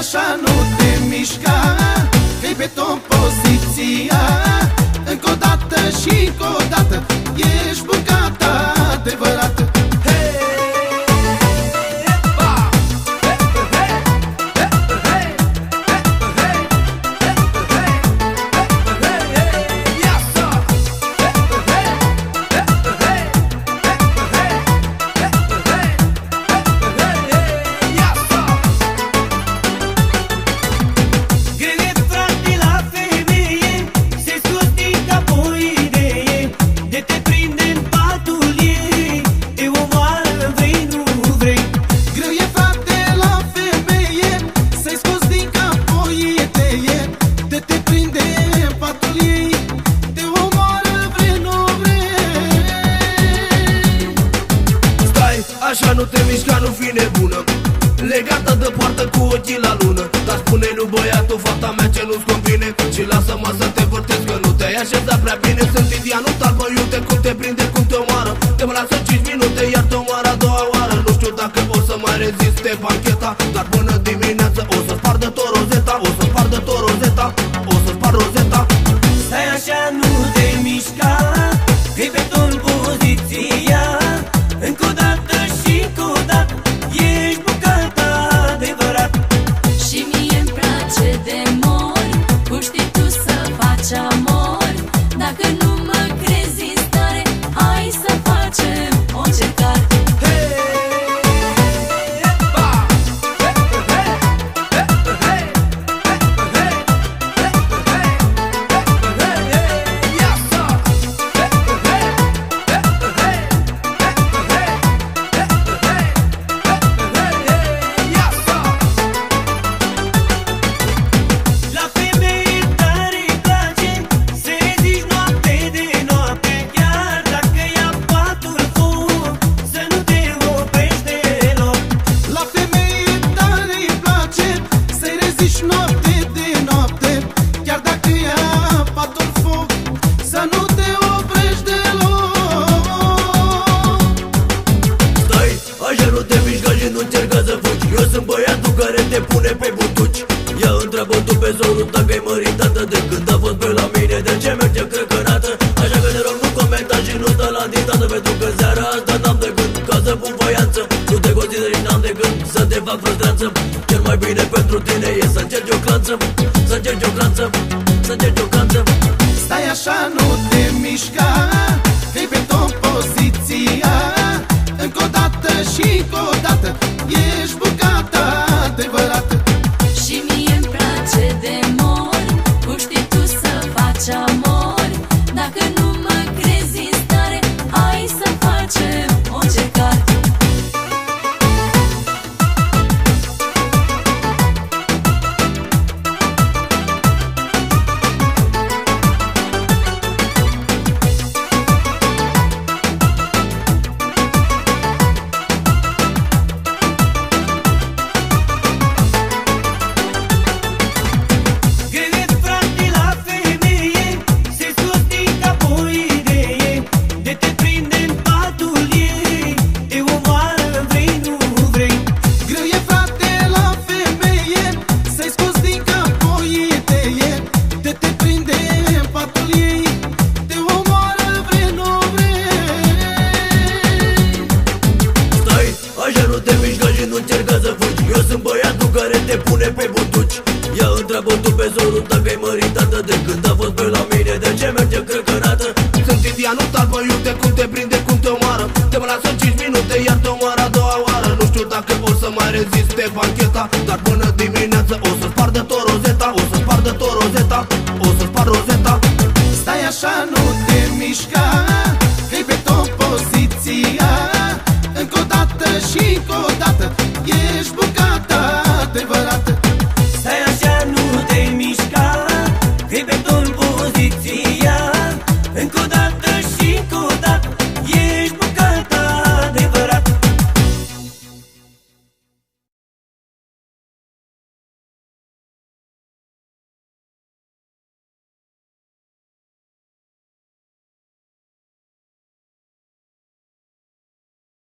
așa, nu te mișca Că-i nu te mișca, nu fi nebună. Legată de poartă cu ochii la lună. Dar spune lui băiatul, fata mea ce nu-ți convine? Și lasă-mă să te vârtesc că nu te-ai așezat prea bine. Sunt indianul talbă, iute cum te prinde, cum te omoară. Te mă lasă 5 minute, iar te omoară a doua oară. Nu știu dacă o să mai reziste bancheta Dar până Să-i reziști noapte de noapte Chiar dacă ia patul foc Să nu te oprești deloc. Stai, așa nu te mișca și nu încerca să fugi. Eu sunt băiatul care te pune pe butuci. Ia întreabă tu pe zorul dacă ai măritată De când a fost pe la mine, de ce merge crăcănată? Așa că te rog nu comenta și nu sta la dictată Pentru că seara asta n-am de gând ca să pun voianță Nu te consideri n-am de gând să te fac frustranță. Cel mai bine pentru tine e să încerci o clanță. Să încerci o clanță, să încerci o clanță. Stai așa, nu te mișca așa nu te mișca și nu încerca să fugi. Eu sunt băiatul care te pune pe butuci. Ia întreabă tu pe zorul dacă ai măritată De când a fost pe la mine, de ce merge crăcănată Sunt indianul talbă, iute cum te prinde, cum te omoară. Te mă lasă 5 minute, iar te omoară a doua oară. Nu știu dacă o să mai reziste bancheta Dar până dimineață o să spar de tot rozeta O să spar de tot rozeta, o să spar rozeta Stai așa nu te mișca.